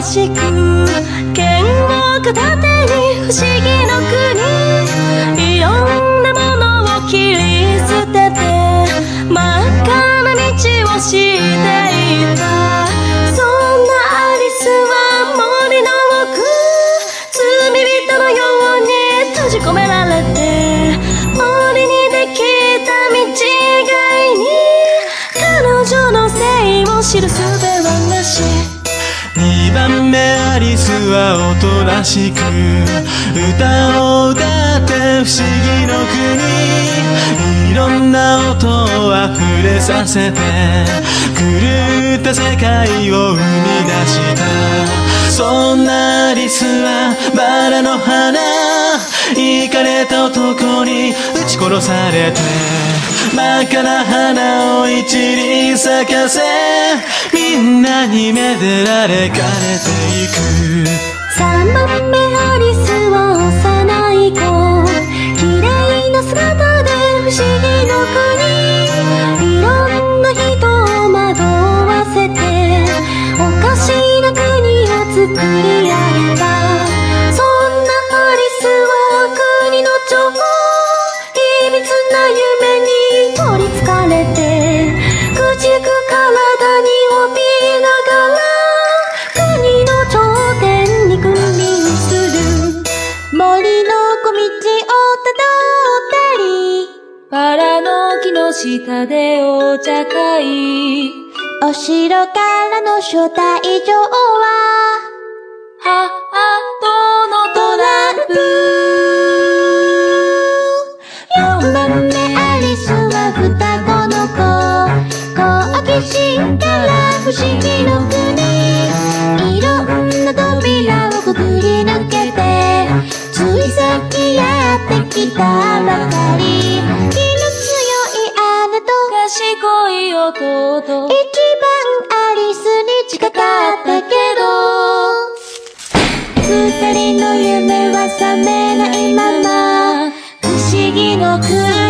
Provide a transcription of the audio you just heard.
剣を片手に不思議の国いろんなものを切り捨てて真っ赤な道をしていたそんなアリスは森の奥罪人のように閉じ込められて森にできた道以外に彼女のせいを知る術は2番目アリスはおとなしく歌を歌って不思議の国いろんな音を溢れさせて狂った世界を生み出した。そんなアリスはバラの花いかれた男に撃ち殺されて。真っ赤な花を一輪咲かせみんなにめでられかれていく。バラの木の下でお茶会。お城からの招待状はハートのトランプ。4番目アリスは双子の子。好奇心から不思議の国。いろんな扉をくぐり抜けてついさっきやってきた。弟一番アリスに近かったけど。二人の夢は覚めないまま。不思議の空